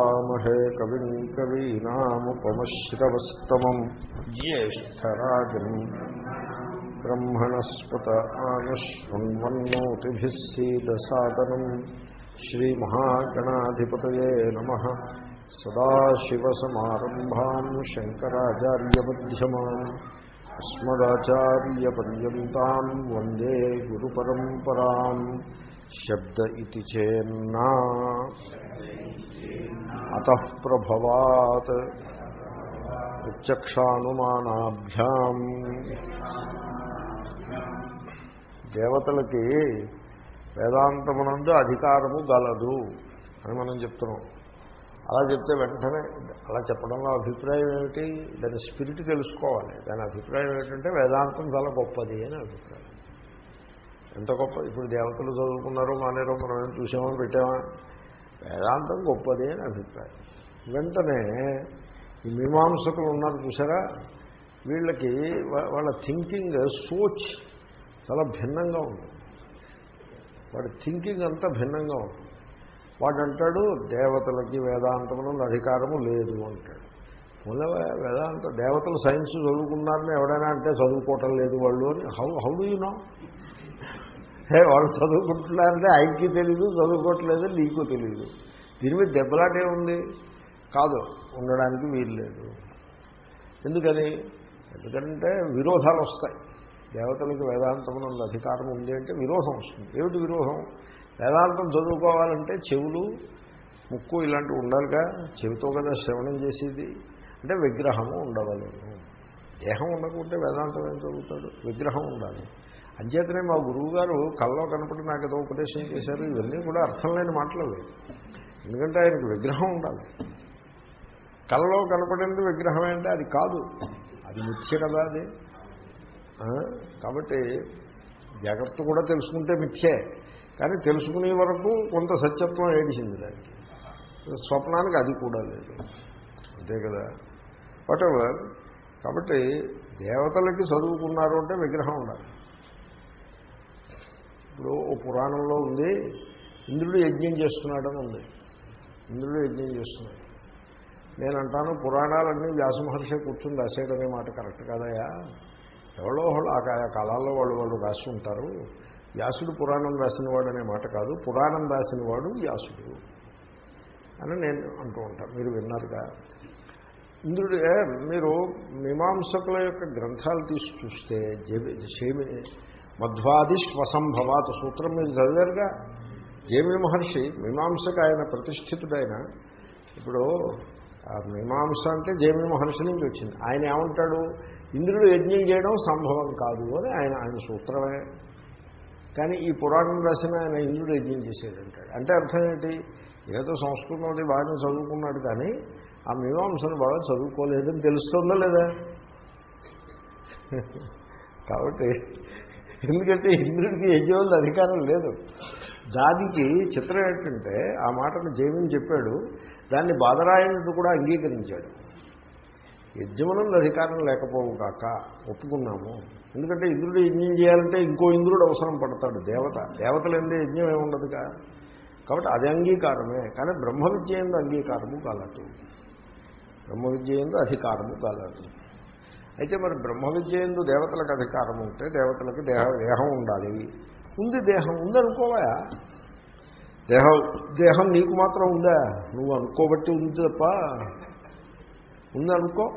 మహే కవిం కవీనాముపమశ్రవస్తమం. జ్యేష్టరాజం బ్రహ్మణస్పత ఆనుష్ణ్వన్నోతిభిः సీదసాదనం. శ్రీమహాగణాధిపతయే నమ. సదాశివసమారంభాం శంకరాచార్యమధ్యమాన్ అస్మదాచార్యపర్యంతాం వందే గురుపరంపరాం. శబ్ద ఇది చేన్నా. అత ప్రభవాత్. ప్రత్యక్షానుమానాభ్యాం. దేవతలకి వేదాంతమునందు అధికారము గలదు అని మనం చెప్తున్నాం. అలా చెప్తే వెంటనే అలా చెప్పడంలో అభిప్రాయం ఏమిటి? దాని స్పిరిట్ తెలుసుకోవాలి. దాని అభిప్రాయం ఏమిటంటే వేదాంతం చాలా గొప్పది అని అభిప్రాయం. ఎంత గొప్ప ఇప్పుడు దేవతలు చదువుకున్నారో మానేరో మనం ఏం చూసామో పెట్టామా? వేదాంతం గొప్పది అని అభిప్రాయం. వెంటనే ఈ మీమాంసకులు ఉన్నారు చూసారా? వీళ్ళకి వాళ్ళ థింకింగ్ సోచ్ చాలా భిన్నంగా ఉంటుంది. వాడి థింకింగ్ అంతా భిన్నంగా ఉంటుంది. వాడు అంటాడు దేవతలకి వేదాంతమున అధికారము లేదు అంటాడు. మళ్ళీ వేదాంత దేవతలు సైన్స్ చదువుకున్నారని ఎవడైనా అంటే చదువుకోవటం లేదు వాళ్ళు అని. How how do you know? వాళ్ళు చదువుకుంటున్నారంటే ఆయనకి తెలీదు చదువుకోవట్లేదు నీకు తెలియదు దీని మీద దెబ్బలాటే ఉంది. కాదు ఉండడానికి వీలు లేదు. ఎందుకని? ఎందుకంటే విరోధాలు వస్తాయి. దేవతలకు ఉన్న అధికారం ఉంది అంటే విరోధం వస్తుంది. ఏమిటి విరోధం? వేదాంతం చదువుకోవాలంటే చెవులు ముక్కు ఇలాంటివి ఉండాలిగా. చెవితో కదా శ్రవణం చేసేది. అంటే విగ్రహము ఉండవలేము. దేహం ఉండకుంటే వేదాంతం ఏం చదువుతాడు? విగ్రహం ఉండాలి. అంచేతనే మా గురువు గారు కళ్ళలో కనపడి నాకు ఏదో ఉపదేశం చేశారు. ఇవన్నీ కూడా అర్థం లేని మాటలు ఎందుకంటే ఆయనకు విగ్రహం ఉండాలి. కళ్ళలో కనపడింది విగ్రహం అంటే అది కాదు. అది మిథ్య కదా అది. కాబట్టి జాగ్రత్త కూడా తెలుసుకుంటే మిథ్యే. కానీ తెలుసుకునే వరకు కొంత సత్యత్వం ఏడిచింది దానికి. స్వప్నానికి అది కూడా లేదు. అంతే కదా. వాటెవర్ కాబట్టి దేవతలకి చదువుకున్నారు అంటే విగ్రహం ఉండాలి. ఇప్పుడు ఓ పురాణంలో ఉంది ఇంద్రుడు యజ్ఞం చేస్తున్నాడని ఉంది. ఇంద్రుడు యజ్ఞం చేస్తున్నాడు. నేను అంటాను పురాణాలన్నీ వ్యాసమహర్షి కూర్చుని రాసేయడమే మాట కరెక్ట్ కాదయా ఎవరో ఒకళ్ళు కాలాల్లో వాళ్ళు వాళ్ళు రాసి ఉంటారు. వ్యాసుడు పురాణం రాసినవాడు అనే మాట కాదు పురాణం రాసినవాడు వ్యాసుడు అని నేను అంటూ ఉంటాను. మీరు విన్నారుగా? ఇంద్రుడు మీరు మీమాంసకుల యొక్క గ్రంథాలు తీసి చూస్తే జేమి మధ్వాది శ్వసంభవాత్ సూత్రం మీరు చదివారుగా. జేమి మహర్షి మీమాంసకు ఆయన ప్రతిష్ఠితుడైన ఇప్పుడు మీమాంస అంటే జేమి మహర్షి నుంచి వచ్చింది. ఆయన ఏమంటాడు? ఇంద్రుడు యజ్ఞం చేయడం సంభవం కాదు అని ఆయన ఆయన సూత్రమే. కానీ ఈ పురాణం రాసిన ఆయన ఇంద్రుడు యజ్ఞం చేసేదంటాడు అంటే అర్థం ఏంటి? ఏదో సంస్కృతం అది బాగానే చదువుకున్నాడు కానీ ఆ మీమాంసను బాగా చదువుకోలేదని తెలుస్తుందా లేదా? కాబట్టి ఎందుకంటే ఇంద్రుడికి యజ్ఞంలో అధికారం లేదు. దానికి చిత్రం ఏంటంటే ఆ మాటను జైమిని చెప్పాడు దాన్ని బాధరాయణుడు కూడా అంగీకరించాడు. యజ్ఞమునందు అధికారం లేకపోవు కాక ఒప్పుకున్నాము. ఎందుకంటే ఇంద్రుడు యజ్ఞం చేయాలంటే ఇంకో ఇంద్రుడు అవసరం పడతాడు దేవత. దేవతలు ఎందే యజ్ఞం ఏముండదుగా కాబట్టి అది అంగీకారమే. కానీ బ్రహ్మ విద్య ఎందు అంగీకారము కాలదు బ్రహ్మ విద్య ఎందు అధికారము కాలదు అయితే మరి బ్రహ్మ విద్య ఎందు దేవతలకు అధికారం ఉంటే దేవతలకు దేహ దేహం ఉండాలి. ఉంది దేహం ఉందనుకోవా? దేహం దేహం నీకు మాత్రం ఉందా? నువ్వు అనుకోబట్టి ఉంది తప్ప. ఉందనుకో.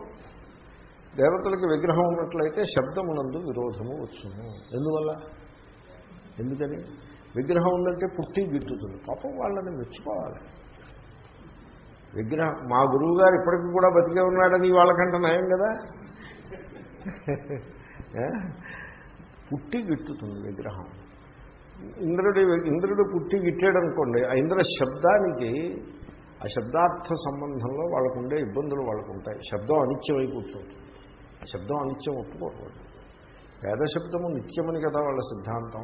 దేవతలకు విగ్రహం ఉన్నట్లయితే శబ్దమునందు విరోధము వచ్చును. ఎందువల్ల? ఎందుకని? విగ్రహం ఉందంటే పుట్టి గిట్టుతుంది పాపం వాళ్ళని మెచ్చుకోవాలి. విగ్రహం మా గురువు గారు ఇప్పటికీ కూడా బతికే ఉన్నాడని వాళ్ళకంటే నయం కదా? పుట్టి గిట్టుతుంది విగ్రహం. ఇంద్రుడి ఇంద్రుడు పుట్టి గిట్టాడనుకోండి ఆ ఇంద్ర శబ్దానికి ఆ శబ్దార్థ సంబంధంలో వాళ్ళకుండే ఇబ్బందులు వాళ్ళకు ఉంటాయి శబ్దం అనిత్యమై కూర్చుంటుంది ఆ శబ్దం అనిత్యం ఒప్పుకోకూడదు వేద శబ్దము నిత్యమని కదా వాళ్ళ సిద్ధాంతం.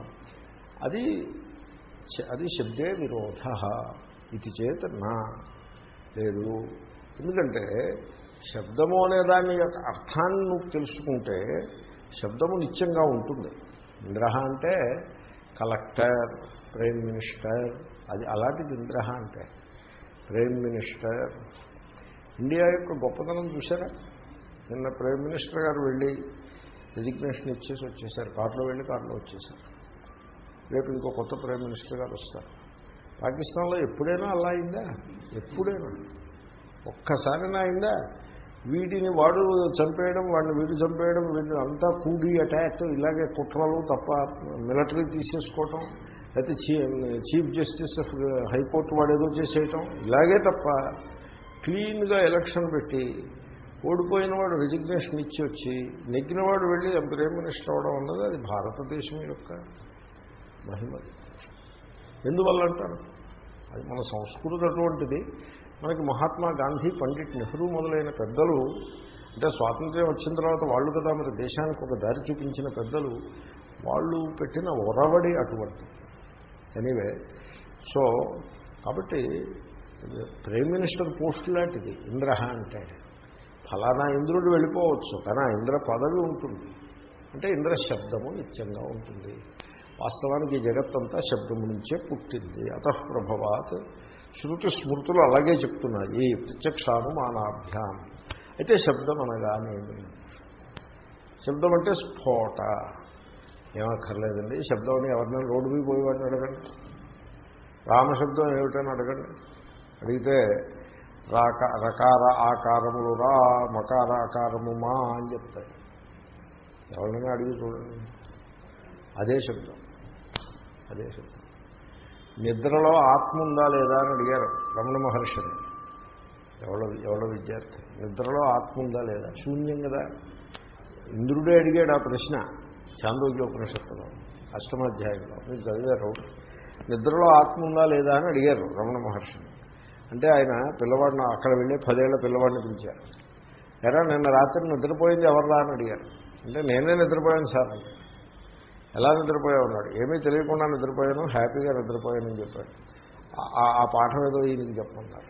అది అది శబ్దే విరోధ ఇది చేత నా లేదు. ఎందుకంటే శబ్దము అనే దాని యొక్క అర్థాన్ని నువ్వు తెలుసుకుంటే శబ్దము నిత్యంగా ఉంటుంది. ఇంద్ర అంటే కలెక్టర్ ప్రైమ్ మినిస్టర్ అది అలాంటిది ఇంద్ర అంటే ప్రైమ్ మినిస్టర్. ఇండియా యొక్క గొప్పతనం చూసారా నిన్న ప్రైమ్ మినిస్టర్ గారు వెళ్ళి రెజిగ్నేషన్ ఇచ్చేసి వచ్చేసారు. కారులో వెళ్ళి కారులో వచ్చేసారు. రేపు ఇంకో కొత్త ప్రైమ్ మినిస్టర్ గారు వస్తారు. పాకిస్తాన్లో ఎప్పుడైనా అలా అయిందా? ఎప్పుడైనా. ఒక్కసారైనా అయిందా? వీటిని వాడు చంపేయడం వాడిని వీడు చంపేయడం వీటిని అంతా కూడి అటాక్ ఇలాగే కుట్రలు తప్ప మిలిటరీ తీసేసుకోవటం లేకపోతే చీఫ్ జస్టిస్ ఆఫ్ హైకోర్టు వాడు ఏదో చేసేయటం ఇలాగే తప్ప క్లీన్గా ఎలక్షన్ పెట్టి ఓడిపోయిన వాడు రిజిగ్నేషన్ ఇచ్చి వచ్చి నెగ్గినవాడు వెళ్ళి ప్రైమ్ మినిస్టర్ అవడం ఉన్నది అది భారతదేశం యొక్క మహిమది ఎందువల్ల అంటారు? అది మన సంస్కృతి అటువంటిది. మనకి మహాత్మా గాంధీ పండిట్ నెహ్రూ మొదలైన పెద్దలు అంటే స్వాతంత్ర్యం వచ్చిన తర్వాత వాళ్ళు కదా మరి దేశానికి ఒక దారి చూపించిన పెద్దలు వాళ్ళు పెట్టిన ఒరవడి అటువంటి ఎనీవే సో కాబట్టి ప్రైమ్ మినిస్టర్ పోస్ట్ లాంటిది ఇంద్ర అంటే ఫలానా ఇంద్రుడు వెళ్ళిపోవచ్చు కానీ ఆ ఇంద్ర పదవి ఉంటుంది. అంటే ఇంద్ర శబ్దము నిత్యంగా ఉంటుంది. వాస్తవానికి ఈ జగత్తంతా శబ్దము నుంచే పుట్టింది. అతఃప్రభవాత్ శృతి స్మృతులు అలాగే చెప్తున్నాయి. ప్రత్యక్షానుమానాభ్యాం. అయితే శబ్దం అనగానేమి శబ్దం అంటే స్ఫోట. ఏమక్కర్లేదండి శబ్దం అని ఎవరినైనా రోడ్డు మీద పోయేవాడిని అడగండి. రామశబ్దం ఏమిటని అడగండి. అడిగితే రాక రకార ఆకారములు రా మకార ఆకారము మా అని చెప్తాయి. ఎవరినైనా అడిగి చూడండి. అదే శబ్దం. అదే శబ్దం. నిద్రలో ఆత్మ ఉందా లేదా అని అడిగారు రమణ మహర్షిని. ఎవడో ఎవడో విద్యార్థి. నిద్రలో ఆత్మ ఉందా లేదా? శూన్యం కదా. ఇంద్రుడే అడిగాడు ఆ ప్రశ్న. చాందోగ్య ఉపనిషత్తులో అష్టమాధ్యాయంలో. మీరు చదివారు. నిద్రలో ఆత్మ ఉందా లేదా అని అడిగారు రమణ మహర్షిని. అంటే ఆయన పిల్లవాడిని అక్కడ వెళ్ళి పదేళ్ళ పిల్లవాడిని పిలిచారు. ఎరా నిన్న రాత్రి నిద్రపోయింది ఎవర్రా? అని అడిగారు. అంటే నేనే నిద్రపోయాను సార్. అంటే ఎలా నిద్రపోయావు అన్నాడు. ఏమీ తెలియకుండా నిద్రపోయాను హ్యాపీగా నిద్రపోయానని చెప్పాడు. ఆ పాఠం ఏదో ఈయనకి చెప్పమన్నారు.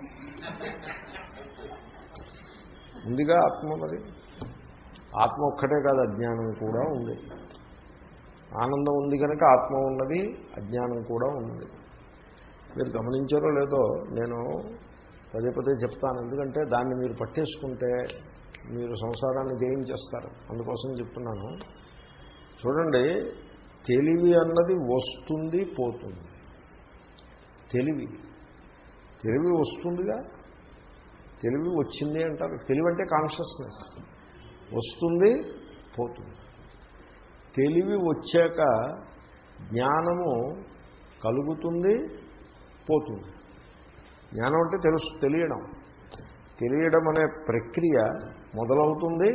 ఉందిగా ఆత్మ మరి? ఆత్మ ఒక్కటే కాదు అజ్ఞానం కూడా ఉంది. ఆనందం ఉంది కనుక ఆత్మ ఉన్నది అజ్ఞానం కూడా ఉన్నది. మీరు గమనించారో లేదో నేను పదే పదే చెప్తాను. ఎందుకంటే దాన్ని మీరు పట్టేసుకుంటే మీరు సంసారాన్ని జయించేస్తారు. అందుకోసం చెప్తున్నాను. చూడండి తెలివి అన్నది వస్తుంది పోతుంది. తెలివి. తెలివి వస్తుందిగా. తెలివి వచ్చింది అంటారు. తెలివి అంటే కాన్షియస్నెస్ వస్తుంది పోతుంది. తెలివి వచ్చాక జ్ఞానము కలుగుతుంది పోతుంది. జ్ఞానం అంటే తెలుసు తెలియడం. తెలియడం అనే ప్రక్రియ మొదలవుతుంది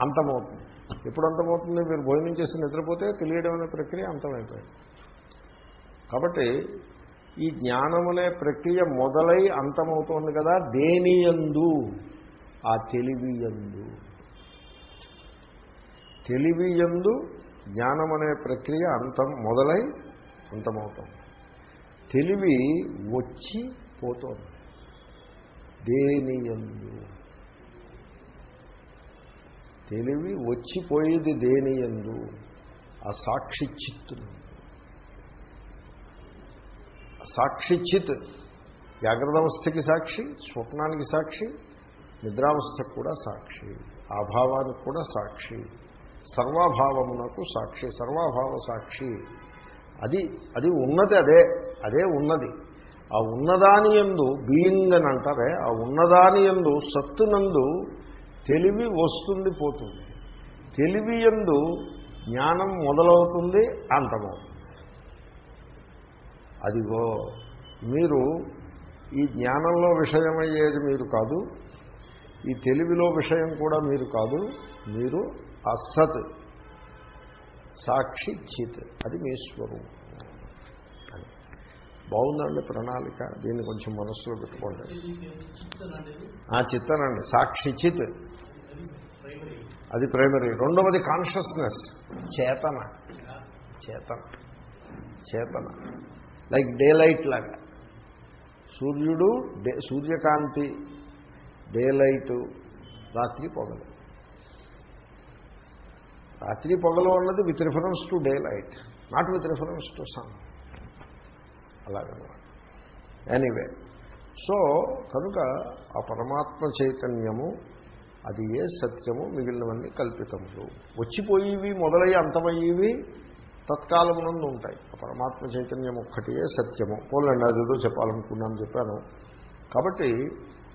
అంతమవుతుంది. ఎప్పుడు అంతమవుతుంది మీరు భోజనం చేసి నిద్రపోతే తెలియడం అనే ప్రక్రియ అంతమైపోయింది. కాబట్టి ఈ జ్ఞానములే ప్రక్రియ మొదలై అంతమవుతోంది కదా దేనియందు ఆ తెలివియందు తెలివియందు జ్ఞానం అనే ప్రక్రియ అంతం మొదలై అంతమవుతుంది. తెలివి వచ్చి పోతోంది. దేనియందు తెలివి వచ్చిపోయేది దేని ఎందు ఆ సాక్షి చిత్తును సాక్షి చిత్ జాగ్రత్త అవస్థకి సాక్షి స్వప్నానికి సాక్షి నిద్రావస్థకు కూడా సాక్షి ఆభావానికి కూడా సాక్షి సర్వాభావమునకు సాక్షి సర్వాభావ సాక్షి. అది అది ఉన్నది అదే అదే ఉన్నది. ఆ ఉన్నదాని ఎందు బీయింగ్ అని అంటారే ఆ ఉన్నదాని ఎందు సత్తునందు తెలివి వస్తుంది పోతుంది. తెలివి ఎందు జ్ఞానం మొదలవుతుంది అంతమవుతుంది. అదిగో మీరు ఈ జ్ఞానంలో విషయమయ్యేది మీరు కాదు ఈ తెలివిలో విషయం కూడా మీరు కాదు మీరు అసత్ సాక్షి చిత్ అది మీ స్వరూపం. అని బాగుందండి ప్రణాళిక దీన్ని కొంచెం మనస్సులో పెట్టుకోండి. ఆ చిత్తనండి సాక్షి చిత్. అది ప్రైమరీ రెండవది కాన్షియస్నెస్ చేతన. చేతన. చేతన. లైక్ డే లైట్ లాగా. సూర్యుడు డే సూర్యకాంతి డే లైటు రాత్రి పొగలు. రాత్రి పొగలు అన్నది with reference to daylight not with reference to sun అలాగనమాట. ఎనీవే సో కనుక ఆ పరమాత్మ చైతన్యము అది ఏ సత్యము మిగిలినవన్నీ కల్పితములు. వచ్చిపోయేవి మొదలయ్యి అంతమయ్యేవి తత్కాలమునందు ఉంటాయి. పరమాత్మ చైతన్యం ఒక్కటియే సత్యము. పోలండి అదేదో చెప్పాలనుకున్నాను చెప్పాను. కాబట్టి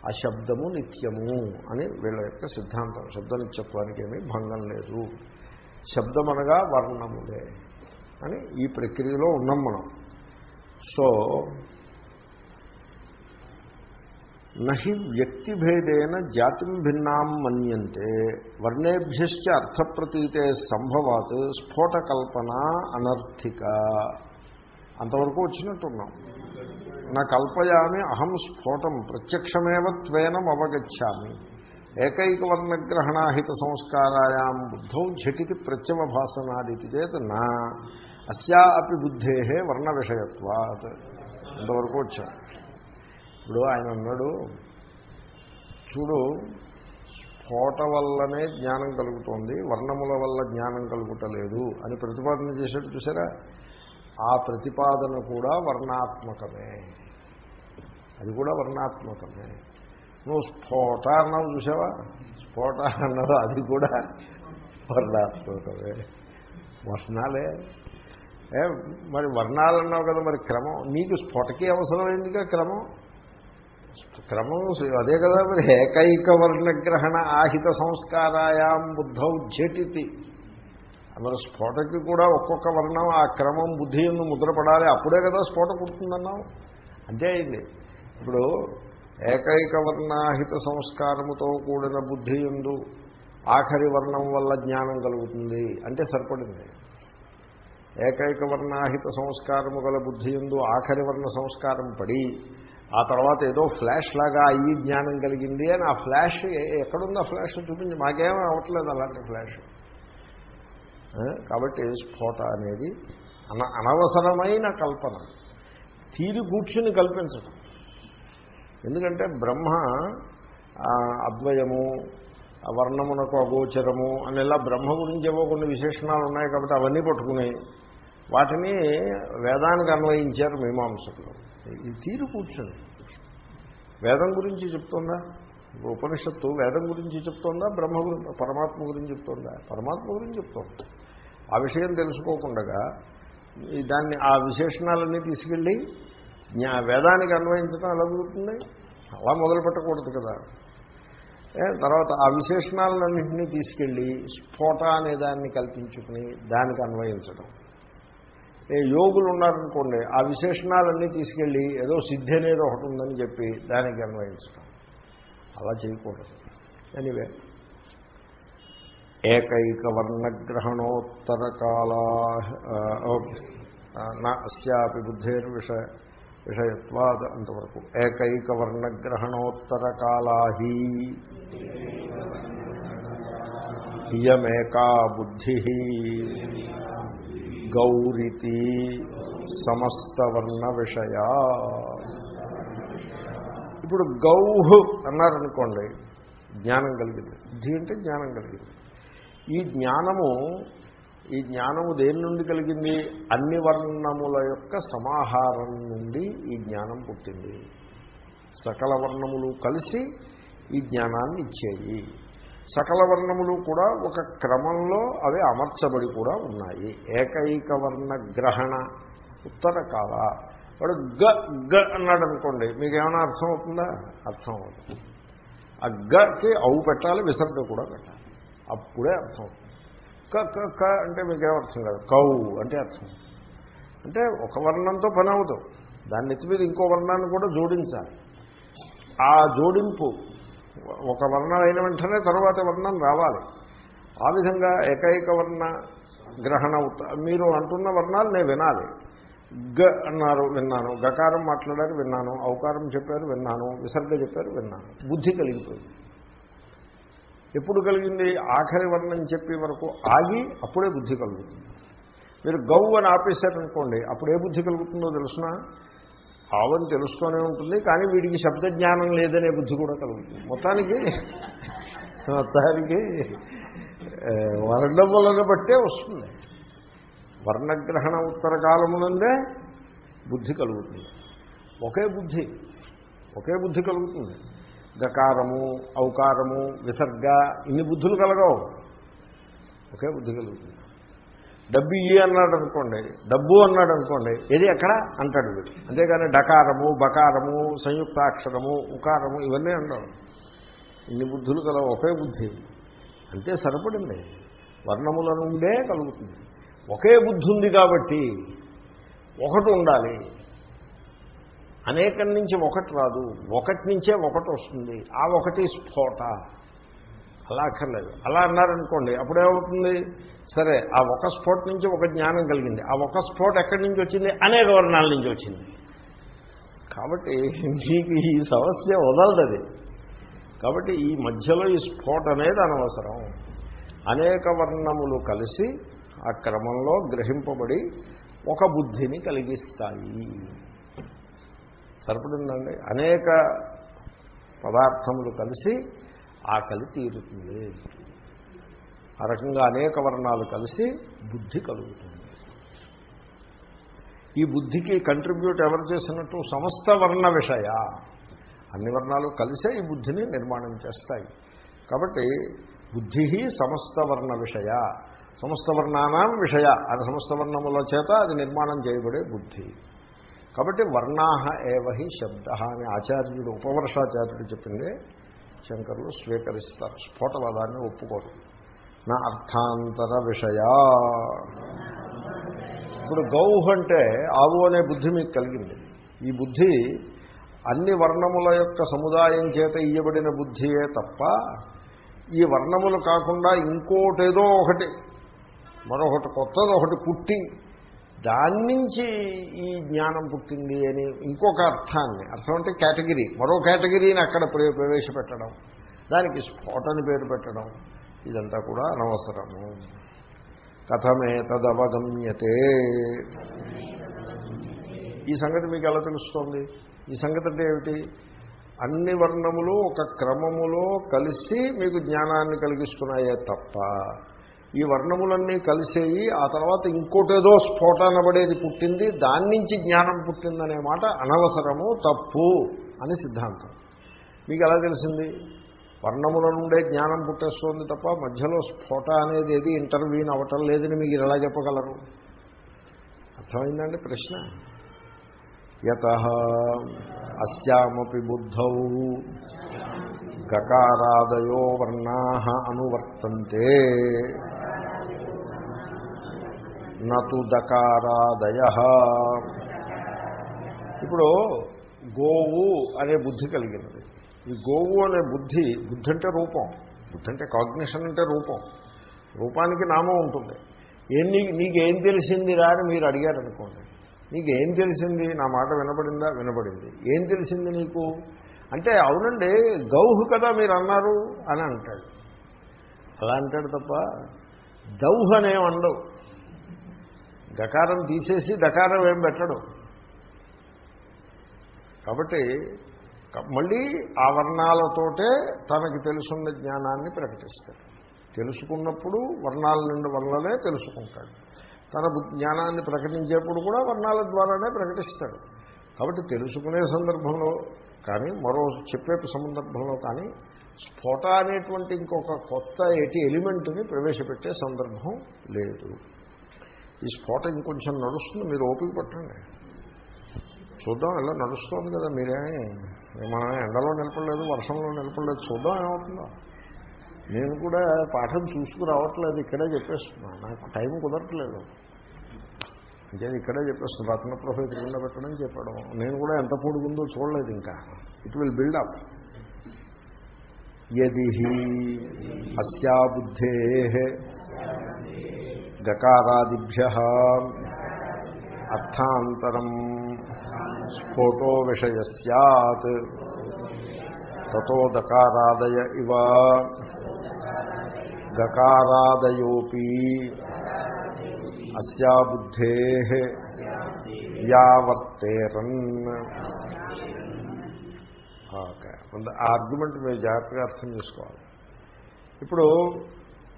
ఆ శబ్దము నిత్యము అని వీళ్ళ యొక్క సిద్ధాంతం. శబ్ద నిత్యత్వానికి ఏమీ భంగం లేదు. శబ్దం అనగా వర్ణములే అని ఈ ప్రక్రియలో ఉన్నాం మనం. సో నహి వ్యక్తిభేదేన జాతిం భిన్నాం మన్యంతే. వర్ణేభ్యశ్చ అర్థప్రతీతే సంభవాత్ స్ఫోటకల్పన అనర్థిక. అంతవరకు వచ్చినట్టున్నాం. నా కల్పయామి అహం స్ఫోటం ప్రత్యక్షమేవ త్వేనం అవగచ్చామి. ఏకైక వర్ణగ్రహణాహిత సంస్కారాయాం బుద్ధౌ ఝటితి ప్రత్యవభాసనాదితి చేత నా. అస్యా అపి బుద్ధే వర్ణ విషయత్వాత్ అంతవరకు వచ్చాం. ఇప్పుడు ఆయన అన్నాడు చూడు స్ఫోట వల్లనే జ్ఞానం కలుగుతోంది వర్ణముల వల్ల జ్ఞానం కలుగుటలేదు అని ప్రతిపాదన చేసేట్టు చూసారా? ఆ ప్రతిపాదన కూడా వర్ణాత్మకమే. అది కూడా వర్ణాత్మకమే. నువ్వు స్ఫోట అన్నావు చూసావా? స్ఫోట అన్నావు అది కూడా వర్ణాత్మకమే. వర్ణాలే. ఏ మరి వర్ణాలు అన్నావు కదా మరి క్రమం. నీకు స్ఫోటకి అవసరమైందిగా క్రమం? క్రమం అదే కదా మరి ఏకైక వర్ణగ్రహణ ఆహిత సంస్కారాయాం బుద్ధౌ ఝటితి. మరి స్ఫోటకి కూడా ఒక్కొక్క వర్ణం ఆ క్రమం బుద్ధి ఎందు ముద్రపడాలి అప్పుడే కదా స్ఫోట పుడుతుందన్నావు. అంతే అయింది. ఇప్పుడు ఏకైక వర్ణాహిత సంస్కారముతో కూడిన బుద్ధి ఎందు ఆఖరి వర్ణం వల్ల జ్ఞానం కలుగుతుంది అంటే సరిపడింది. ఏకైక వర్ణాహిత సంస్కారము గల బుద్ధి ఎందు ఆఖరి వర్ణ సంస్కారం పడి ఆ తర్వాత ఏదో ఫ్లాష్ లాగా అయ్యి జ్ఞానం కలిగింది అని ఆ ఫ్లాష్ ఎక్కడుందో ఫ్లాష్ చూపించి మాకేమీ అవ్వట్లేదు అలాంటి ఫ్లాష్. కాబట్టి స్ఫోట అనేది అన అనవసరమైన కల్పన. తీరి కూర్చుని కల్పించటం. ఎందుకంటే బ్రహ్మ అద్వయము వర్ణమునకు అగోచరము అని ఇలా బ్రహ్మ గురించి ఏవో కొన్ని విశేషణాలు ఉన్నాయి కాబట్టి అవన్నీ పట్టుకుని వాటిని వేదానికి అన్వయించారు మీమాంసకులు. ఈ తీరు కూర్చొని వేదం గురించి చెప్తుందా? ఉపనిషత్తు వేదం గురించి చెప్తోందా? బ్రహ్మ గురించి పరమాత్మ గురించి చెప్తోందా? పరమాత్మ గురించి చెప్తోంది. ఆ విషయం తెలుసుకోకుండా దాన్ని ఆ విశేషణాలన్నీ తీసుకెళ్ళి వేదానికి అన్వయించడం ఎలా జరుగుతుంది? అలా మొదలు పెట్టకూడదు కదా. తర్వాత ఆ విశేషణాలన్నింటినీ తీసుకెళ్ళి స్ఫోట అనే దాన్ని కల్పించుకుని దానికి అన్వయించడం యోగులు ఉన్నారనుకోండి ఆ విశేషణాలన్నీ తీసుకెళ్ళి ఏదో సిద్ధి అనేది ఒకటి ఉందని చెప్పి దానికి అన్వయించడం అలా చేయకూడదు. ఎనివే ఏకైక వర్ణగ్రహణోత్తర కాలా నా అస్యాపి బుద్ధేర్ విషయ విషయత్వాద్ అంతవరకు. ఏకైక వర్ణగ్రహణోత్తర కాలాహీ ఇయమేకా బుద్ధి. గౌరితి సమస్తవర్ణ విషయ ఇప్పుడు గౌహ్ అన్నారనుకోండి జ్ఞానం కలిగింది. బుద్ధి అంటే జ్ఞానం కలిగింది. ఈ జ్ఞానము ఈ జ్ఞానము దేని నుండి కలిగింది? అన్ని వర్ణముల యొక్క సమాహారం నుండి ఈ జ్ఞానం పుట్టింది. సకల వర్ణములు కలిసి ఈ జ్ఞానాన్ని ఇచ్చేయి. సకల వర్ణములు కూడా ఒక క్రమంలో అవి అమర్చబడి కూడా ఉన్నాయి. ఏకైక వర్ణ గ్రహణ ఉత్తర కాల. వాడు గ గ అన్నాడు అనుకోండి మీకు ఏమైనా అర్థం అవుతుందా అర్థం అవుతుంది ఆ గకి అవు పెట్టాలి విసర్గ కూడా పెట్టాలి. అప్పుడే అర్థం అవుతుంది క క క అంటే మీకేమర్థం కాదు. కౌ అంటే అర్థం. అంటే ఒక వర్ణంతో పని అవుతాం దాన్ని ఎత్తి మీద ఇంకో వర్ణాన్ని కూడా జోడించాలి. ఆ జోడింపు ఒక వర్ణం అయిన వెంటనే తర్వాత వర్ణం రావాలి. ఆ విధంగా ఏకైక వర్ణ గ్రహణ మీరు అంటున్న వర్ణాలు నేను వినాలి. గ అన్నారు విన్నాను. గకారం మాట్లాడారు విన్నాను. అవకారం చెప్పారు విన్నాను. విసర్గ చెప్పారు విన్నాను. బుద్ధి కలిగిపోయింది. ఎప్పుడు కలిగింది? ఆఖరి వర్ణం చెప్పే వరకు ఆగి అప్పుడే బుద్ధి కలుగుతుంది. మీరు గౌ అని ఆపేశారనుకోండి అప్పుడు ఏ బుద్ధి కలుగుతుందో తెలుసిన? భావం తెలుసుకొనే ఉంటుంది కానీ వీడికి శబ్ద జ్ఞానం లేదనే బుద్ధి కూడా కలుగుతుంది మొత్తానికి మొత్తానికి వర్ణములను బట్టే వస్తుంది. వర్ణగ్రహణ ఉత్తర కాలమునందే బుద్ధి కలుగుతుంది. ఒకే బుద్ధి ఒకే బుద్ధి కలుగుతుంది. గకారము ఔకారము విసర్గ ఇన్ని బుద్ధులు కలగవు. ఒకే బుద్ధి కలుగుతుంది. డబ్బు ఇయ్యి అన్నాడు అనుకోండి డబ్బు అన్నాడు అనుకోండి ఏది ఎక్కడ? అంటాడు వీడు. అంతేగాని డకారము బకారము సంయుక్తాక్షరము ఉకారము ఇవన్నీ అంటాం ఇన్ని బుద్ధులు కదా ఒకే బుద్ధి. అంతే సరిపడింది. వర్ణముల నుండే కలుగుతుంది. ఒకే బుద్ధి ఉంది కాబట్టి ఒకటి ఉండాలి. అనేకం నుంచి ఒకటి రాదు. ఒకటి నుంచే ఒకటి వస్తుంది. ఆ ఒకటి స్ఫోట. అలా అక్కర్లేదు. అలా అన్నారనుకోండి అప్పుడేమవుతుంది సరే ఆ ఒక స్ఫోట్ నుంచి ఒక జ్ఞానం కలిగింది. ఆ ఒక స్ఫోట్ ఎక్కడి నుంచి వచ్చింది? అనేక వర్ణాల నుంచి వచ్చింది. కాబట్టి మీకు ఈ సమస్య వదలదది. కాబట్టి ఈ మధ్యలో ఈ స్ఫోట్ అనేది అనవసరం. అనేక వర్ణములు కలిసి ఆ క్రమంలో గ్రహింపబడి ఒక బుద్ధిని కలిగిస్తాయి. సరిపడిందండి? అనేక పదార్థములు కలిసి ఆకలి తీరుతుంది. ఆ రకంగా అనేక వర్ణాలు కలిసి బుద్ధి కలుగుతుంది. ఈ బుద్ధికి కంట్రిబ్యూట్ ఎవరు చేసినట్టు? సమస్త వర్ణ విషయ. అన్ని వర్ణాలు కలిసే ఈ బుద్ధిని నిర్మాణం చేస్తాయి. కాబట్టి బుద్ధి సమస్త వర్ణ విషయ. సమస్త వర్ణానాం విషయ. అది సమస్త వర్ణముల చేత అది నిర్మాణం చేయబడే బుద్ధి. కాబట్టి వర్ణాహ ఏవహి శబ్ద అని ఆచార్యుడు ఉపవర్షాచార్యుడు చెప్పింది. శంకరులు స్వీకరిస్తారు. స్ఫోటవాదాన్ని ఒప్పుకోరు. నా అర్థాంతర విషయా. ఇప్పుడు గౌహ్ అంటే ఆవు అనే బుద్ధి మీకు కలిగింది. ఈ బుద్ధి అన్ని వర్ణముల యొక్క సముదాయం చేత ఇయ్యబడిన బుద్ధియే తప్ప ఈ వర్ణములు కాకుండా ఇంకోటేదో ఒకటి మరొకటి కొత్తది ఒకటి పుట్టి దాని నుంచి ఈ జ్ఞానం పుట్టింది అని ఇంకొక అర్థాన్ని అర్థం అంటే కేటగిరీ మరో కేటగిరీని అక్కడ ప్ర- ప్రవేశపెట్టడం దానికి స్ఫోటని పేరు పెట్టడం ఇదంతా కూడా అనవసరము. కథమే తదవగమ్యతే. ఈ సంగతి మీకు ఎలా తెలుస్తోంది? ఈ సంగతి అంటే ఏమిటి? అన్ని వర్ణములు ఒక క్రమములో కలిసి మీకు జ్ఞానాన్ని కలిగిస్తున్నాయే తప్ప ఈ వర్ణములన్నీ కలిసేయి ఆ తర్వాత ఇంకోటేదో స్ఫోటనబడేది పుట్టింది దాని నుంచి జ్ఞానం పుట్టిందనే మాట అనవసరము తప్పు అని సిద్ధాంతం. మీకు ఎలా తెలిసింది? వర్ణముల నుండే జ్ఞానం పుట్టేస్తోంది తప్ప మధ్యలో స్ఫోట అనేది ఏది ఇంటర్వ్యూని అవ్వటం లేదని మీకు ఎలా చెప్పగలరు? అర్థమైందండి ప్రశ్న? యత అస్యామపి బుద్ధౌ గకారాదయో వర్ణా అనువర్తంతే. నతు దకారాదయ. ఇప్పుడు గోవు అనే బుద్ధి కలిగినది. ఈ గోవు అనే బుద్ధి బుద్ధి అంటే రూపం. బుద్ధి అంటే కాగ్నిషన్ అంటే రూపం. రూపానికి నామం ఉంటుంది. ఏం నీకు నీకేం తెలిసిందిరా అని మీరు అడిగారు నీకు నీకేం తెలిసింది? నా మాట వినపడిందా? వినపడింది. ఏం తెలిసింది నీకు? అంటే అవునండి గౌహు కదా మీరు అన్నారు అని అంటాడు. అలా అంటాడు తప్ప దౌహ్ అనేమండవు గకారం తీసేసి దకారం ఏం పెట్టడు. కాబట్టి మళ్ళీ ఆ వర్ణాలతోటే తనకి తెలుసున్న జ్ఞానాన్ని ప్రకటిస్తాడు. తెలుసుకున్నప్పుడు వర్ణాల నుండి వల్లనే తెలుసుకుంటాడు. తన జ్ఞానాన్ని ప్రకటించేప్పుడు కూడా వర్ణాల ద్వారానే ప్రకటిస్తాడు. కాబట్టి తెలుసుకునే సందర్భంలో కానీ మరో చెప్పే సందర్భంలో కానీ స్ఫోట అనేటువంటి ఇంకొక కొత్త ఎటి ఎలిమెంట్ని ప్రవేశపెట్టే సందర్భం లేదు. ఈ స్ఫోట ఇంకొంచెం నడుస్తుంది మీరు ఓపిక పట్టండి. చూద్దాం ఎలా నడుస్తోంది కదా మీరేమి మనం ఎండలో నిలపలేదు వర్షంలో నిలపలేదు చూద్దాం ఏమవుతుందో. నేను కూడా పాఠం చూసుకురావట్లేదు ఇక్కడే చెప్పేస్తున్నాను నాకు టైం కుదరట్లేదు. అంటే ఇక్కడే చెప్పేస్తున్నాను రత్న ప్రొఫెసర్ కింద పెట్టడం చెప్పడం. నేను కూడా ఎంత పొడుగుందో చూడలేదు ఇంకా. ఇట్ విల్ బిల్డప్ యది అస్యా బుద్ధే గకారాదిభ్య అర్థాంతరం స్ఫోటో విషయ సత్ తతో దకారాదయ ఇవ గకారాదయోపి అస్యా బుద్ధే వ్యావర్తేరన్ ఓకే. ఆ ఆర్గ్యుమెంట్ మీరు జాగ్రత్తగా అర్థం చేసుకోవాలి. ఇప్పుడు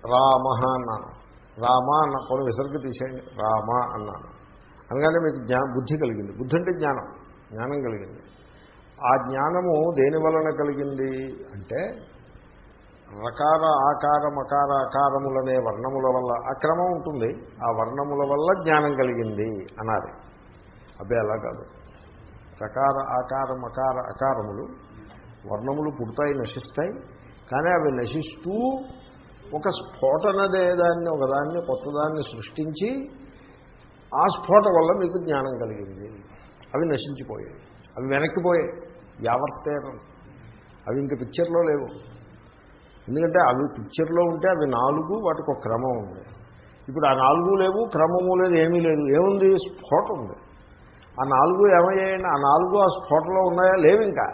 రామ అన్నాను రామ అన్న కొన్ని విసర్గ తీసేయండి. రామ అన్నాను అనగానే మీకు జ్ఞానం బుద్ధి కలిగింది. బుద్ధి అంటే జ్ఞానం. జ్ఞానం కలిగింది. ఆ జ్ఞానము దేని వలన కలిగింది? అంటే రకార ఆకార మకార అకారములనే వర్ణముల వల్ల అక్రమం ఉంటుంది. ఆ వర్ణముల వల్ల జ్ఞానం కలిగింది అన్నారు. అబ్బే అలా కాదు. రకార ఆకార మకార అకారములు వర్ణములు పుడతాయి నశిస్తాయి. కానీ అవి నశిస్తూ ఒక స్ఫోటనదే దాన్ని ఒకదాన్ని కొత్తదాన్ని సృష్టించి ఆ స్ఫోట వల్ల మీకు జ్ఞానం కలిగింది. అవి నశించిపోయాయి. అవి వెనక్కిపోయాయి యావర్తేనం. అవి ఇంక పిక్చర్లో లేవు. ఎందుకంటే అవి పిక్చర్లో ఉంటే అవి నాలుగు వాటికి ఒక క్రమం ఉంది. ఇప్పుడు ఆ నాలుగు లేవు క్రమము లేదు ఏమీ లేదు. ఏముంది? స్ఫోట ఉంది. ఆ నాలుగు ఏమయ్యాయండి ఆ నాలుగు ఆ స్ఫోటలో ఉన్నాయా? లేవు ఇంకా.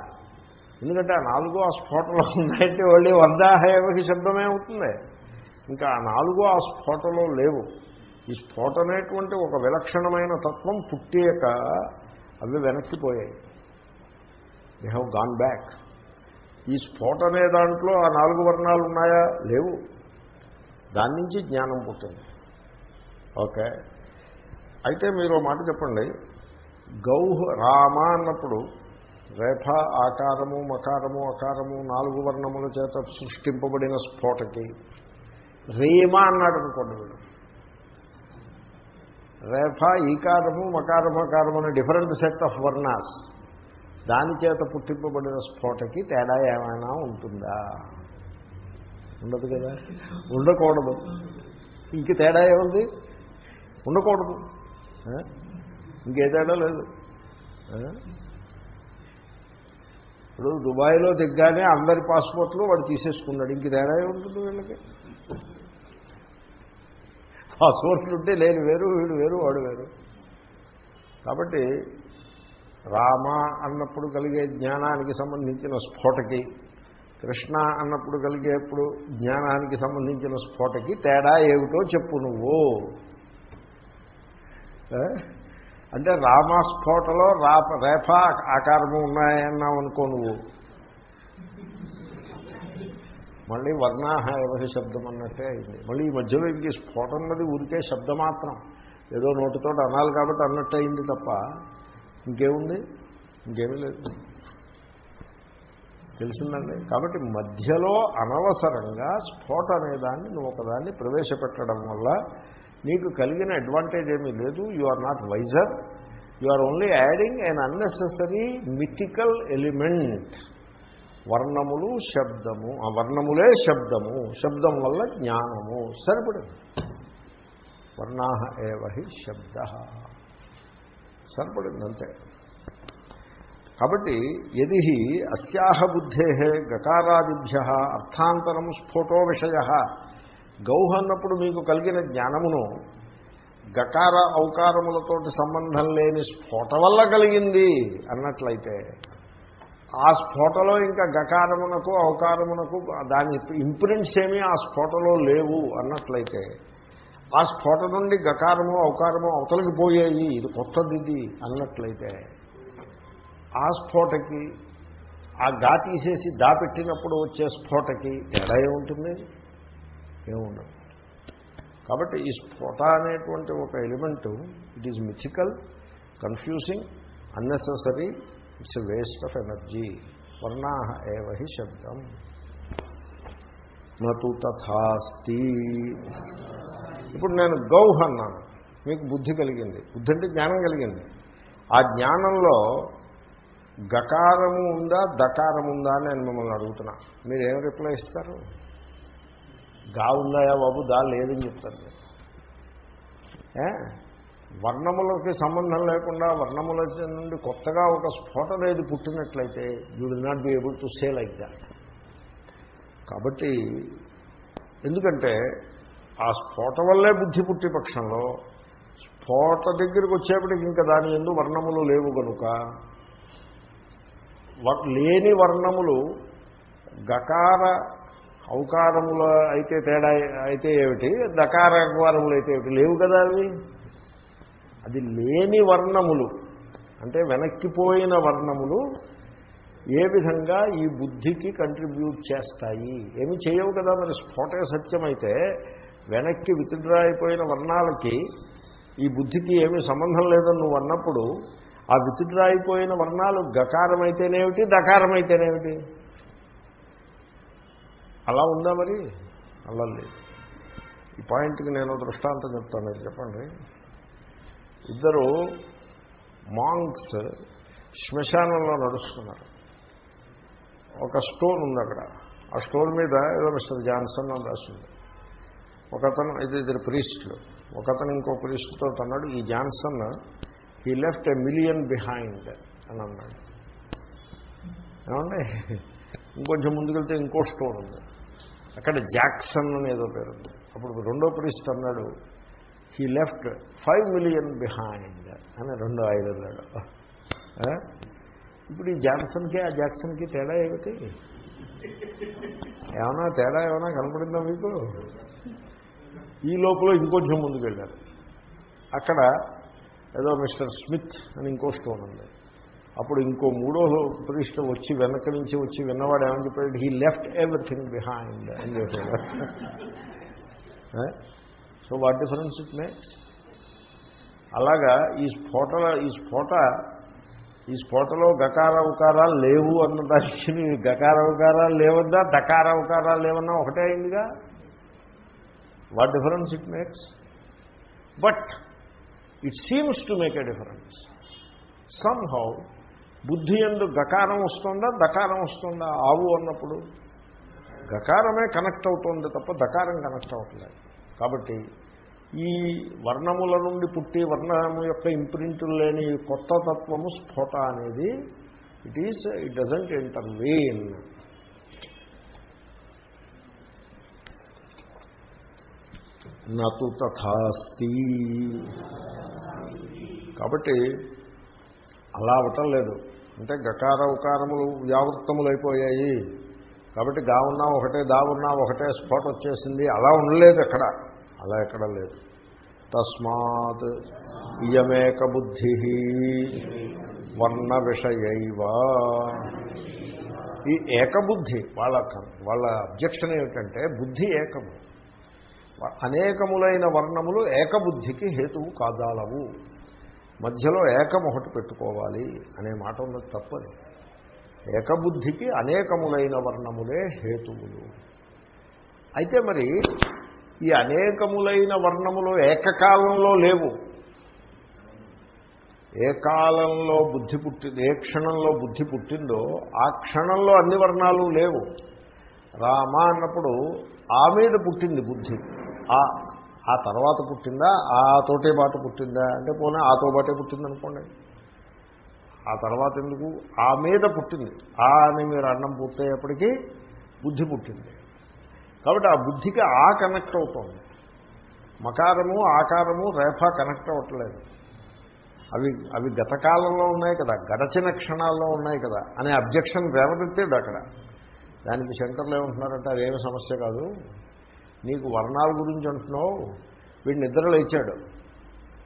ఎందుకంటే ఆ నాలుగు ఆ స్ఫోటలో ఉన్నాయంటే వాళ్ళు వర్ధాహేమకి శబ్దమే అవుతుంది. ఇంకా ఆ నాలుగు ఆ స్ఫోటలో లేవు. ఈ స్ఫోట అనేటువంటి ఒక విలక్షణమైన తత్వం పుట్టాక అవి వెనక్కిపోయాయి దే హ్యావ్ గాన్ బ్యాక్ ఈ స్ఫోట అనే దాంట్లో ఆ నాలుగు వర్ణాలు ఉన్నాయా? లేవు. దాని నుంచి జ్ఞానం పుట్టింది. ఓకే. అయితే మీరు ఓ మాట చెప్పండి. గౌహ రామ అన్నప్పుడు రేఫ ఆకారము మకారము అకారము నాలుగు వర్ణముల చేత సృష్టింపబడిన స్ఫోటకి రేమ అన్నాడు అనుకోండి వీడు రేఫ ఈకారము మకారము అకారము అనే డిఫరెంట్ సెట్ ఆఫ్ వర్ణాస్. దాని చేత పుట్టింపబడిన స్ఫోటకి తేడా ఏమైనా ఉంటుందా? ఉండదు కదా? ఉండకూడదు. ఇంక తేడా ఏముంది? ఉండకూడదు. ఇంకే తేడా లేదు. ఇప్పుడు దుబాయ్లో దిగ్గానే అందరి పాస్పోర్ట్లు వాడు తీసేసుకున్నాడు. ఇంక తేడా ఏముంటుంది వీళ్ళకి? పాస్పోర్ట్లు ఉంటే నేను వేరు వీడు వేరు వాడు వేరు. కాబట్టి రామ అన్నప్పుడు కలిగే జ్ఞానానికి సంబంధించిన స్ఫోటకి కృష్ణ అన్నప్పుడు కలిగేప్పుడు జ్ఞానానికి సంబంధించిన స్ఫోటకి తేడా ఏమిటో చెప్పు నువ్వు. అంటే అంటే రామస్ఫోటలో రాప రేఫ ఆకారము ఉన్నాయన్నావు అనుకో నువ్వు. మళ్ళీ వర్ణాహ ఎవరి శబ్దం అన్నట్టే అయింది. మళ్ళీ ఈ మధ్యలో ఇంక స్ఫోటం అన్నది ఊరికే శబ్దమాత్రం. ఏదో నోటితో అనాలి కాబట్టి అన్నట్టు అయింది తప్ప ఇంకేముంది? ఇంకేమీ లేదు. తెలిసిందండి? కాబట్టి మధ్యలో అనవసరంగా స్ఫోట అనేదాన్ని నువ్వు ఒకదాన్ని ప్రవేశపెట్టడం వల్ల నీకు కలిగిన అడ్వాంటేజ్ ఏమీ లేదు. You are not wiser you are only adding an unnecessary mythical element వర్ణములు శబ్దము ఆ వర్ణములే శబ్దము. శబ్దం వల్ల జ్ఞానము. సరిపడింది. వర్ణాహ ఏవహి శబ్ద. సరిపడింది అంతే కాబట్టి ఎది అస్యాహ బుద్ధే గకారాదిభ్య అర్థాంతరం స్ఫోటో విషయ. గౌహ అన్నప్పుడు మీకు కలిగిన జ్ఞానమును గకార ఔకారములతోటి సంబంధం లేని స్ఫోట వల్ల కలిగింది అన్నట్లయితే ఆ స్ఫోటలో ఇంకా గకారమునకు ఔకారమునకు దాని ఇంప్రింట్స్ ఏమీ ఆ స్ఫోటలో లేవు అన్నట్లయితే ఆ స్ఫోట నుండి గకారము అవకారమో అవతలకి పోయాయి. ఇది కొత్తది ఇది అన్నట్లయితే ఆ స్ఫోటకి ఆ గా తీసేసి దా పెట్టినప్పుడు వచ్చే స్ఫోటకి తేడా ఏముంటుంది? ఏముండదు. కాబట్టి ఈ స్ఫోట అనేటువంటి ఒక element it is mythical confusing unnecessary it's waste of energy varna ఏవహి శబ్దం. నూ తథాస్తి. ఇప్పుడు నేను గౌహ్ అన్నాను. మీకు బుద్ధి కలిగింది. బుద్ధి అంటే జ్ఞానం కలిగింది. ఆ జ్ఞానంలో గకారము ఉందా దకారం ఉందా అని నేను మిమ్మల్ని అడుగుతున్నా. మీరు ఏం రిప్లై ఇస్తారు? గా ఉందాయా బాబు? దా లేదని చెప్తారు మీరు వర్ణములకి సంబంధం లేకుండా వర్ణముల నుండి కొత్తగా ఒక స్ఫోట లేదు పుట్టినట్లయితే you will not be able to say like that కాబట్టి ఎందుకంటే ఆ స్ఫోట వల్లే బుద్ధి పుట్టి పక్షంలో స్ఫోట దగ్గరికి వచ్చేప్పటికి ఇంకా దాని ఎందు వర్ణములు లేవు కనుక లేని వర్ణములు గకార ఔకారముల అయితే తేడా అయితే ఏమిటి? దకార అకారములు అయితే ఏమిటి? లేవు కదా అవి. అది లేని వర్ణములు. అంటే వెనక్కిపోయిన వర్ణములు ఏ విధంగా ఈ బుద్ధికి కంట్రిబ్యూట్ చేస్తాయి? ఏమి చేయవు కదా మరి? స్ఫోటే సత్యమైతే వెనక్కి విత్డ్రా అయిపోయిన వర్ణాలకి ఈ బుద్ధికి ఏమీ సంబంధం లేదని నువ్వు అన్నప్పుడు ఆ విత్డ్రా అయిపోయిన వర్ణాలు గకారం అయితేనేమిటి అయితేనేమిటి అలా ఉందా మరి? అలా లేదు. ఈ పాయింట్కి నేను దృష్టాంతం చెప్తాను మీరు చెప్పండి. ఇద్దరు మాంగ్స్ శ్మశానంలో నడుస్తున్నారు. ఒక స్టోన్ ఉంది అక్కడ ఆ స్టోన్ మీద ఏదో మిస్టర్ జాన్సన్ అని రాసింది. ఒకతను అయితే ఇద్దరు ప్రీస్టులు ఒకతను ఇంకో ప్రీస్టుతో అన్నాడు ఈ Johnson he left a million behind అని అన్నాడు. ఏమండి? ఇంకొంచెం ముందుకెళ్తే ఇంకో స్టోర్ ఉంది. అక్కడ జాక్సన్ అనేదో పేరు ఉంది. అప్పుడు రెండో ప్రీస్ట్ అన్నాడు he left five million behind అని రెండో ఆయన అన్నాడు. ఇప్పుడు ఈ జాక్సన్కి ఆ జాక్సన్కి తేడా ఏమిటి? ఏమైనా తేడా ఏమైనా కనపడిందా మీకు? ఈ లోపల ఇంకొంచెం ముందుకు వెళ్ళారు అక్కడ ఏదో మిస్టర్ స్మిత్ అని ఇంకో స్టోన్ ఉంది. అప్పుడు ఇంకో మూడో ప్రతిష్ట వచ్చి వెనక నుంచి వచ్చి విన్నవాడు ఏమని చెప్పాడు? హీ లెఫ్ట్ ఎవ్రీథింగ్ బిహైండ్ అని చెప్పాడు. So what difference it makes అలాగా ఈ స్ఫోటల ఈ స్ఫోట ఈ స్ఫోటలో గకార ఉకారాలు లేవు అన్న దానికి గకార ఉకారాలు లేవద్దా? దకార ఉకారాలు లేవన్నా ఒకటే అయిందిగా? What difference it makes? But it seems to make a difference. Somehow బుద్ధి ఎందు గకారం వస్తుందా దకారం వస్తుందా? ఆవు అన్నప్పుడు గకారమే కనెక్ట్ అవుతుంది తప్ప దకారం కనెక్ట్ అవ్వట్లేదు. కాబట్టి ఈ వర్ణముల నుండి పుట్టి వర్ణము యొక్క ఇంప్రింట్లు లేని కొత్త తత్వము స్ఫోట అనేది it is it doesn't intervene నతు తథాస్తి. కాబట్టి అలా అవటం లేదు. అంటే గకార ఉకారములు వ్యావృత్తములు అయిపోయాయి కాబట్టి గా ఉన్నా ఒకటే దా ఉన్నా ఒకటే స్పాట్ వచ్చేసింది. అలా ఉండలేదు అక్కడ. అలా ఎక్కడ లేదు. తస్మాత్ ఇయమేక బుద్ధి వర్ణ విషయైవ. ఈ ఏకబుద్ధి వాళ్ళ వాళ్ళ అబ్జెక్షన్ ఏమిటంటే బుద్ధి ఏకము. అనేకములైన వర్ణములు ఏకబుద్ధికి హేతువు కాదాలవు మధ్యలో ఏకం ఒకటి పెట్టుకోవాలి అనే మాట ఉన్నది తప్పది. ఏకబుద్ధికి అనేకములైన వర్ణములే హేతువులు. అయితే మరి ఈ అనేకములైన వర్ణములు ఏకకాలంలో లేవు. ఏ కాలంలో బుద్ధి పుట్టింది ఏ క్షణంలో బుద్ధి పుట్టిందో ఆ క్షణంలో అన్ని వర్ణాలు లేవు. రామ అన్నప్పుడు ఆ మీద పుట్టింది బుద్ధి. ఆ ఆ తర్వాత పుట్టిందా? ఆ తోటే బాట పుట్టిందా? అంటే పోనీ ఆతో బాటే పుట్టింది అనుకోండి ఆ తర్వాత ఎందుకు? ఆ మీద పుట్టింది. ఆ అని మీరు అన్నం పూర్తయ్యేప్పటికీ బుద్ధి పుట్టింది. కాబట్టి ఆ బుద్ధికి ఆ కనెక్ట్ అవుతుంది. మకారము ఆకారము రేఫ కనెక్ట్ అవ్వట్లేదు. అవి అవి గతకాలంలో ఉన్నాయి కదా గడచిన క్షణాల్లో ఉన్నాయి కదా అనే అబ్జెక్షన్ రేవనెత్తాడు అక్కడ. దానికి సెంటర్లో ఏమంటున్నారంటే అదేమి సమస్య కాదు? నీకు వర్ణాల గురించి అంటున్నావు? వీడు నిద్ర లేచాడు.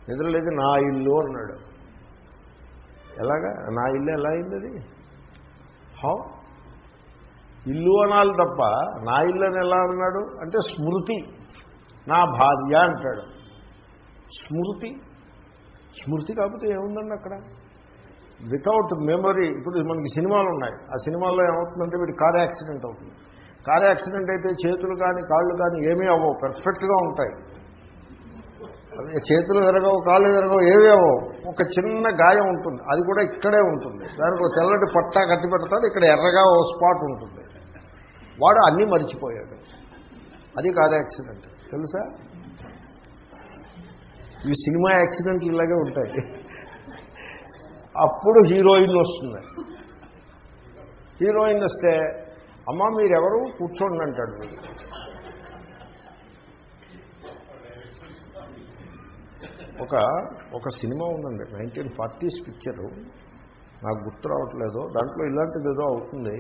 నిద్ర లేచి నా ఇల్లు అన్నాడు. ఎలాగా? నా ఇల్లు ఎలా అయింది అది? హౌ? ఇల్లు అనాలి తప్ప నా ఇల్లు అని ఎలా అన్నాడు? అంటే స్మృతి. నా భార్య అంటాడు. స్మృతి. స్మృతి కాకపోతే ఏముందండి అక్కడ? వితౌట్ మెమరీ ఇప్పుడు మనకి సినిమాలు ఉన్నాయి. ఆ సినిమాల్లో ఏమవుతుందంటే వీడి కార్ యాక్సిడెంట్ అవుతుంది. కార్ యాక్సిడెంట్ అయితే చేతులు కానీ కాళ్ళు కానీ ఏమీ అవ్వవు. పెర్ఫెక్ట్గా ఉంటాయి. చేతులు విరగవు కాళ్ళు విరగవు ఏమీ అవ్వవు. ఒక చిన్న గాయం ఉంటుంది. అది కూడా ఇక్కడే ఉంటుంది. దానికి ఒక తెల్లటి పట్టా కట్టి పెడతాడు ఇక్కడ ఎర్రగా ఓ స్పాట్ ఉంటుంది. వాడు అన్నీ మర్చిపోయాడు. అది కార్ యాక్సిడెంట్. తెలుసా? ఇవి సినిమా యాక్సిడెంట్లు ఇలాగే ఉంటాయి. అప్పుడు హీరోయిన్ వస్తుంది. హీరోయిన్ వస్తే అమ్మ మీరెవరు? కూర్చోండి అంటాడు వీడు. ఒక ఒక సినిమా ఉందండి నైన్టీన్ ఫార్టీస్ పిక్చరు. నాకు గుర్తు రావట్లేదు. దాంట్లో ఇలాంటిది ఏదో అవుతుంది.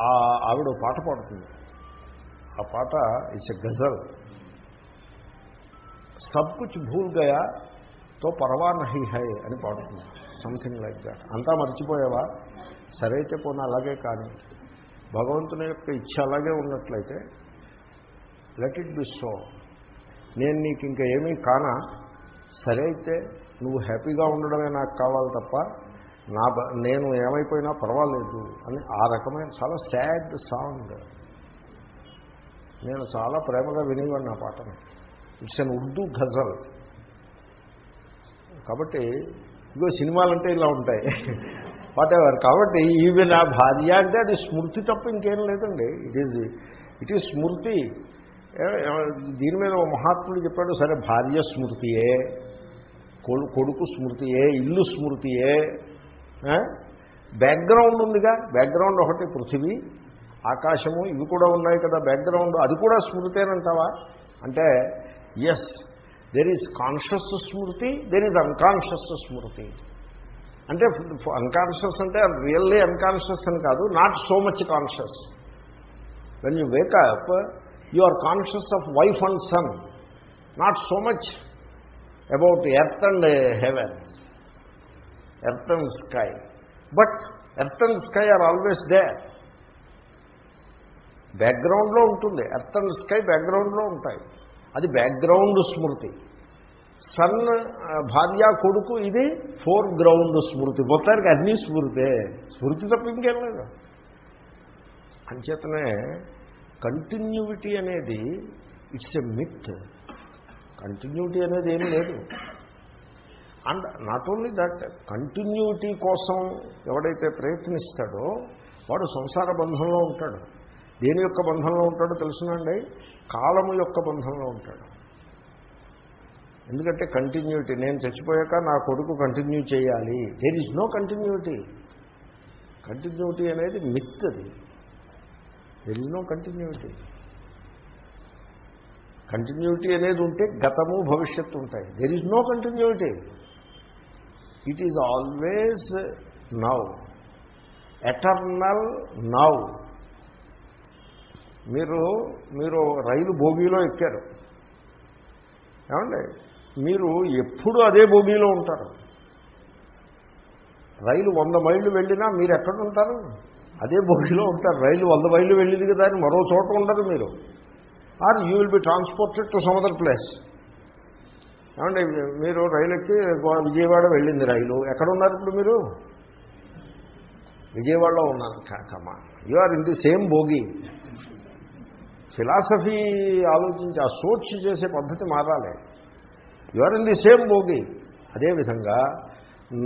ఆ ఆవిడ పాట పాడుతుంది. ఆ పాట ఇట్స్ ఎ గజల్. సబ్ కుచ్ భూల్ గయా తో పర్వా నహి హై అని పాడుతుంది. సంథింగ్ లైక్ దాట్ అంతా మర్చిపోయావా? సరైతే పోనీ అలాగే కానీ. భగవంతుని యొక్క ఇచ్చ అలాగే ఉన్నట్లయితే లెట్ ఇట్ బి సో నేను నీకు ఇంకా ఏమీ కానా? సరే అయితే నువ్వు హ్యాపీగా ఉండడమే నాకు కావాలి తప్ప నా బ- నేను ఏమైపోయినా పర్వాలేదు అని ఆ రకమైన చాలా సాడ్ సాంగ్ నేను చాలా ప్రేమగా వినేవాడిని ఆ పాటను. ఇట్స్ అన్ ఉర్దూ ఘజల్ కాబట్టి ఇగో సినిమాలంటే ఇలా ఉంటాయి. వాట్ ఎవర్ కాబట్టి ఈవెన్ ఆ భార్య అంటే అది స్మృతి తప్ప ఇంకేం లేదండి. ఇట్ ఈజ్ ఇట్ ఈజ్ స్మృతి. దీని మీద ఓ మహాత్ముడు చెప్పాడు సరే భార్య స్మృతియే కొడు- కొడుకు స్మృతియే ఇల్లు స్మృతియే బ్యాక్గ్రౌండ్ ఉందిగా. బ్యాక్గ్రౌండ్ ఒకటి పృథివీ ఆకాశము ఇవి కూడా ఉన్నాయి కదా. బ్యాక్గ్రౌండ్ అది కూడా స్మృతేనంటావా? అంటే yes there is conscious smriti there is unconscious smriti. అంటే అన్కాన్షియస్ అంటే రియల్లీ అన్కాన్షియస్ అని కాదు not so much conscious when you wake up you are conscious of wife and son not so much about earth and heaven earth and sky but earth and sky are always the బ్యాక్గ్రౌండ్లో ఉంటుంది. Earth and sky బ్యాక్గ్రౌండ్లో ఉంటాయి. అది background స్మృతి sun భార్య కొడుకు ఇది four ground స్మృతి. మొత్తానికి అన్నీ స్మృతే. స్మృతి తప్ప ఇంకేం లేదు. అంచేతనే కంటిన్యూటీ అనేది ఇట్స్ ఎ మిత్ కంటిన్యూటీ అనేది ఏం లేదు. And not only that continuity కోసం ఎవడైతే ప్రయత్నిస్తాడో వాడు సంసార బంధంలో ఉంటాడు. దేని యొక్క బంధంలో ఉంటాడో తెలుసునండి? కాలము యొక్క బంధంలో ఉంటాడు. ఎందుకంటే కంటిన్యూటీ నేను చచ్చిపోయాక నా కొడుకు కంటిన్యూ చేయాలి. There is no continuity continuity అనేది మిత్ అది. There is no continuity continuity అనేది ఉంటే గతము భవిష్యత్తు ఉంటాయి. There is no continuity it is always now eternal now మీరు మీరు రైలు భోగిలో ఎక్కారు. ఏమండి? మీరు ఎప్పుడు అదే భోగిలో ఉంటారు. రైలు వంద మైళ్ళు వెళ్ళినా మీరు ఎక్కడ ఉంటారు? అదే భోగిలో ఉంటారు. రైలు వంద మైళ్ళు వెళ్ళింది కదా అని మరో చోట ఉండదు మీరు. Or you will be transported to some other place. ఏమంటే మీరు రైలు ఎక్కి విజయవాడ వెళ్ళింది రైలు. ఎక్కడ ఉన్నారు ఇప్పుడు మీరు? విజయవాడలో ఉన్నాను. కమా you are in the same Bhogi philosophy ఆలోచించి ఆ సోచ్ చేసే పద్ధతి మారాలి. You are in the same Bhogi అదేవిధంగా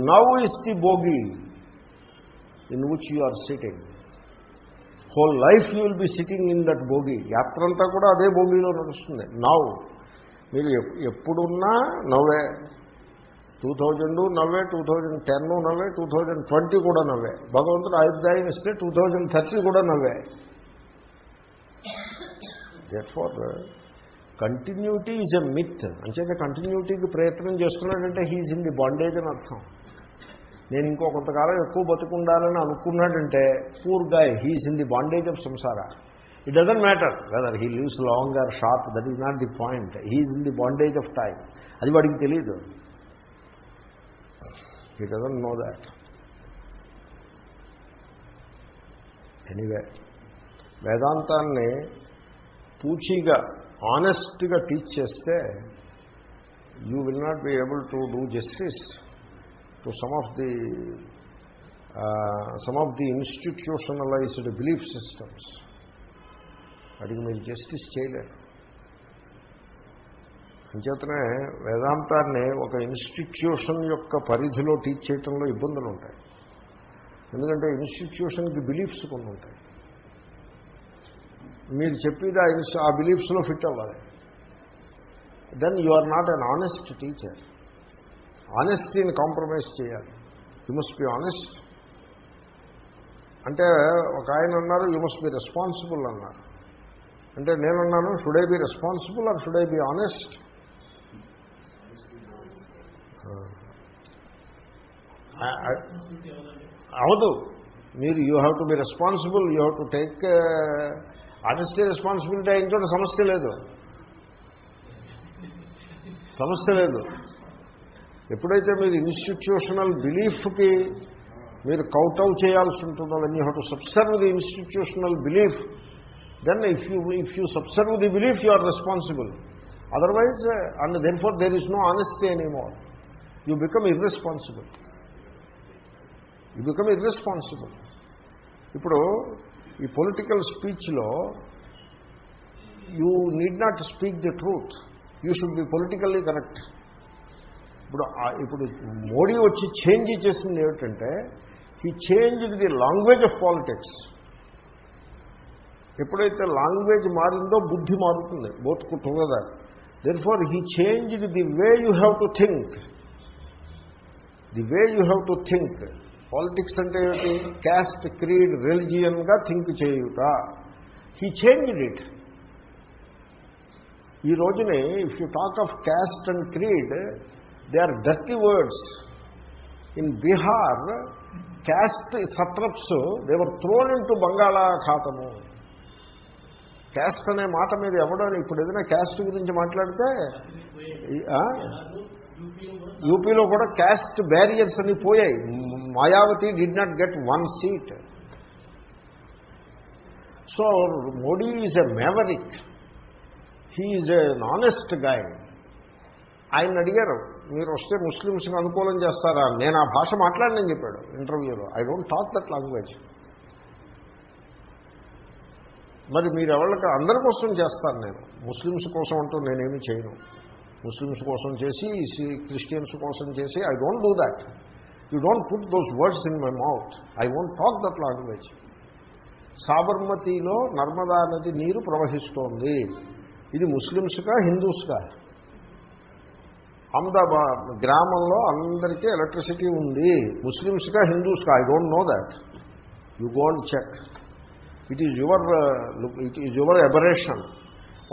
now is the Bhogi in which you are sitting whole life you will be sitting in that Bhogi యాత్ర అంతా కూడా అదే భోగిలో నడుస్తుంది. నవ్ మీరు ఎప్పుడున్నా నవ్వే. టూ థౌజండ్ నవ్వే టూ థౌజండ్ టెన్ నవ్వే టూ థౌజండ్ ట్వంటీ కూడా నవ్వే. భగవంతుడు ఆయుర్దాయం ఇస్తే టూ థౌజండ్ థర్టీ కూడా నవ్వే. That for continuity is a myth అంచేత కంటిన్యూటీకి ప్రయత్నం చేస్తున్నాడంటే హీజ్ ఇన్ ది బాండేజ్ అని అర్థం. నేను ఇంకో కొంతకాలం ఎక్కువ బతుకుండాలని అనుకున్నాడంటే poor guy he's in the bondage of samsara it doesn't matter whether he lives long or short that is not the point he's in the bondage of time అది వాడికి తెలియదు he doesn't know that anyway వేదాంతాన్ని పూచీగా ఆనెస్ట్గా teach చేస్తే you will not be able to do justice to some of the some of the institutionalised belief systems వాటికి మీరు justice చేయలేరు. అంచేతనే వేదాంతాన్ని ఒక ఇన్స్టిట్యూషన్ యొక్క పరిధిలో టీచ్ చేయటంలో ఇబ్బందులు ఉంటాయి. ఎందుకంటే ఇన్స్టిట్యూషన్కి బిలీఫ్స్ కొన్ని ఉంటాయి. మీరు చెప్పేది ఆ ఆ బిలీఫ్స్లో ఫిట్ అవ్వాలి. Then you are not un honest teacher ఆనెస్టీని compromise చేయాలి. యు మస్ట్ బి ఆనెస్ట్ అంటే ఒక ఆయన అన్నారు యు మస్ట్ బి రెస్పాన్సిబుల్ అన్నారు. అంటే నేనున్నాను should I be responsible or should I be honest అవదు మీరు you have to be responsible you have to take honesty responsibility అయిన చోట సమస్య లేదు. సమస్య లేదు. ఎప్పుడైతే మీరు ఇన్స్టిట్యూషనల్ బిలీఫ్కి మీరు కౌటౌ చేయాల్సి ఉంటుందో when you have to subserve the institutional belief then if you if you subserve the belief you are responsible otherwise and then for there is no honesty any more you become irresponsible you become irresponsible ఇప్పుడు ఈ political స్పీచ్లో you need not speak the truth you should be politically correct ఇప్పుడు ఇప్పుడు మోడీ వచ్చి change చేసింది ఏమిటంటే he change the language of politics ఎప్పుడైతే language మారిందో బుద్ధి మారుతుంది both together then for he change the way you have to think the way you have to think politics అంటే ఏమిటి? క్యాస్ట్ క్రీడ్ రిలిజియన్గా థింక్ చేయుట. హీ చేంజ్ ఇట్ ఈ రోజుని if you talk of caste and creed they are dirty words in Bihar caste satraps they were thrown into బంగాళాఖాతము caste అనే మాట మీద ఎవడో ఇప్పుడు ఏదైనా క్యాస్ట్ గురించి మాట్లాడితే? యూపీలో కూడా క్యాస్ట్ బ్యారియర్స్ అన్ని పోయాయి. Mayawati did not get one seat so Modi is a maverick he is an honest guy ఆయన అడిగారు మీరు వస్తే ముస్లిమ్స్ని అనుకూలం చేస్తారా? నేను ఆ భాష మాట్లాడినని చెప్పాడు ఇంటర్వ్యూలో. I don't talk that language మరి మీరు ఎవరికి అందరి కోసం చేస్తాను నేను? ముస్లిమ్స్ కోసం అంటూ నేనేమి చేయను. ముస్లిమ్స్ కోసం చేసి సి- క్రిస్టియన్స్ కోసం చేసి I don't do that you don't put those words in my mouth I won't talk that language సాబర్మతిలో Narmada నది నీరు ప్రవహిస్తోంది. ఇది ముస్లిమ్స్గా హిందూస్కా? అహ్మదాబాద్ గ్రామంలో అందరికీ ఎలక్ట్రిసిటీ ఉంది. ముస్లిమ్స్గా హిందూస్కా? I don't know that you gone check it is your it is your aberration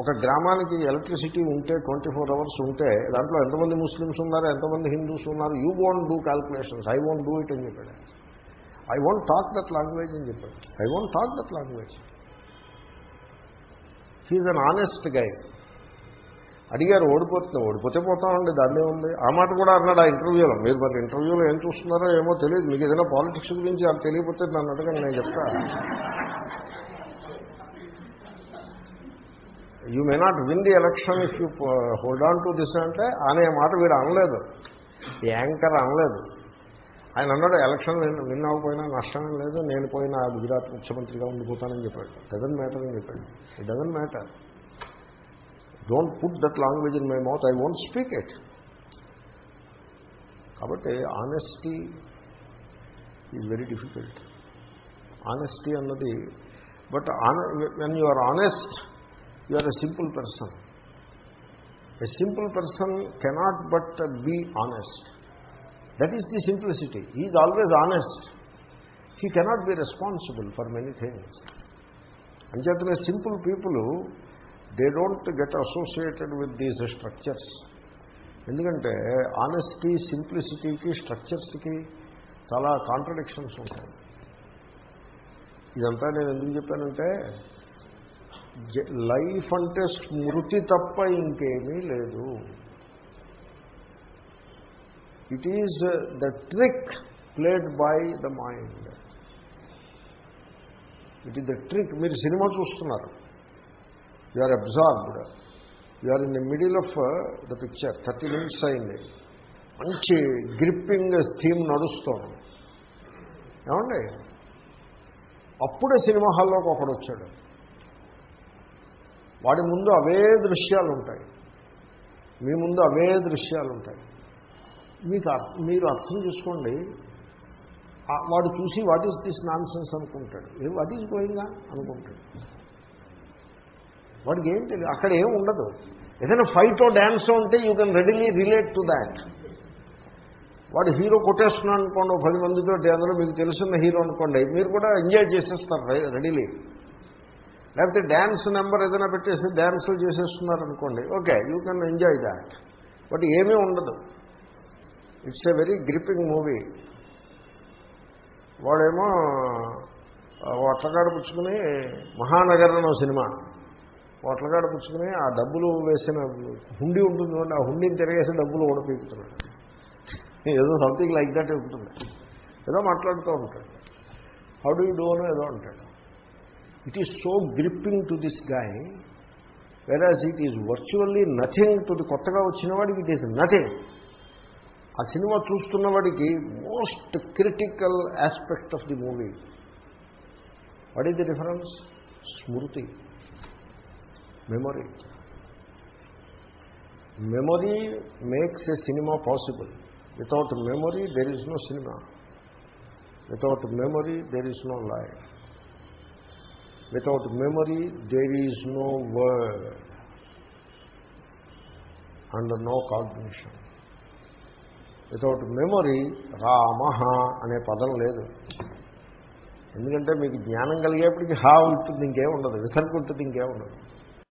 ఒక గ్రామానికి ఎలక్ట్రిసిటీ ఉంటే ట్వంటీ ఫోర్ అవర్స్ ఉంటే దాంట్లో ఎంతమంది ముస్లిమ్స్ ఉన్నారు ఎంతమంది హిందూస్ ఉన్నారు you want do calculations I want do it అని చెప్పాడు I want talk that language అని చెప్పాడు. I want talk that language he is un honest guy అడిగారు ఓడిపోతుంది ఓడిపోతే పోతామండి దాన్నే ఉంది. ఆ మాట కూడా అన్నాడు ఆ ఇంటర్వ్యూలో. మీరు మరి ఇంటర్వ్యూలో ఏం చూస్తున్నారో ఏమో తెలియదు. మీకు ఏదైనా పాలిటిక్స్ గురించి అది తెలియకపోతే నన్ను అడగండి నేను చెప్తాను you may not win the election if you hold on to this అంటే అనే మాట వీడు అనలేదు. యాంకర్ అనలేదు. ఆయన అన్నాడు ఎలక్షన్ విన్ అవ్వకపోయినా నష్టం లేదు. నేను పోయినా గుజరాత్ ముఖ్యమంత్రిగా ఉండిపోతానని చెప్పాడు. డజన్ మ్యాటర్ అని చెప్పాడు. It doesn't matter don't put that language in my mouth I won't speak it కాబట్టి honesty is very difficult honesty అన్నది but when you are honest you are a simple person a simple person cannot but be honest that is the simplicity is always honest he cannot be responsible for many things అంచేతనే simple people they don't get associated with these structures ఎందుకంటే honesty సింప్లిసిటీకి స్ట్రక్చర్స్కి చాలా contradictions ఉంటాయి. ఇదంతా నేను ఎందుకు చెప్పానంటే life అంటే స్మృతి తప్ప ఇంకేమీ లేదు. It is the trick played by the mind it is the trick మీరు సినిమా చూస్తున్నారు. You are absorbed you are in the middle of the picture thirty minutes అయింది. మంచి గ్రిప్పింగ్ థీమ్ నడుస్తోంది. ఏమండి? అప్పుడే సినిమా హాల్లోకి ఒకడు వచ్చాడు. వాడి ముందు అవే దృశ్యాలు ఉంటాయి మీ ముందు అవే దృశ్యాలు ఉంటాయి మీకు మీరు అర్థం చేసుకోండి. వాడు చూసి what is this nonsense అనుకుంటాడు. ఏ వాట్ ఈస్ గోయింగా అనుకుంటాడు. వాడికి ఏం తెలియదు అక్కడ ఏం ఉండదు. ఏదైనా ఫైటో డ్యాన్సో ఉంటే you can readily relate to that. వాడు హీరో కొట్టేస్తున్నాడు అనుకోండి పది మందితో అందులో మీకు తెలుసున్న హీరో అనుకోండి మీరు కూడా ఎంజాయ్ చేసేస్తారు రెడీలీ. లేకపోతే డ్యాన్స్ నెంబర్ ఏదైనా పెట్టేసి డ్యాన్సులు చేసేస్తున్నారు అనుకోండి okay you can enjoy that but ఏమీ ఉండదు. It's a very gripping movie వాడేమో ఒట్లగాడ పుచ్చుకుని మహానగరం సినిమా. ఒట్లగాడ పుచ్చుకుని ఆ డబ్బులు వేసిన హుండీ ఉంటుంది ఆ హుండీని తిరగేసి డబ్బులు ఓడిపోతున్నాడు ఏదో సంథింగ్ లైక్ దట్ ఉంటుంది ఏదో మాట్లాడుతూ ఉంటాడు. హౌ డూ డూ అని ఏదో అంటాడు. It is so gripping to this guy whereas it is virtually nothing to the కొత్తగా వచ్చిన వాడికి ఇట్ ఈస్ నథింగ్ ఆ సినిమా చూస్తున్న వాడికి most critical aspect of the movie what is the difference smriti memory memory makes a cinema possible without memory there is no cinema without memory there is no life without memory there is no word and no cognition without memory Rama అనే పదం లేదు. ఎందుకంటే మీకు జ్ఞానం కలిగేప్పటికి హా ఉంటుంది ఇంకేం ఉండదు. విసర్గ ఉంటుంది ఇంకేం ఉండదు.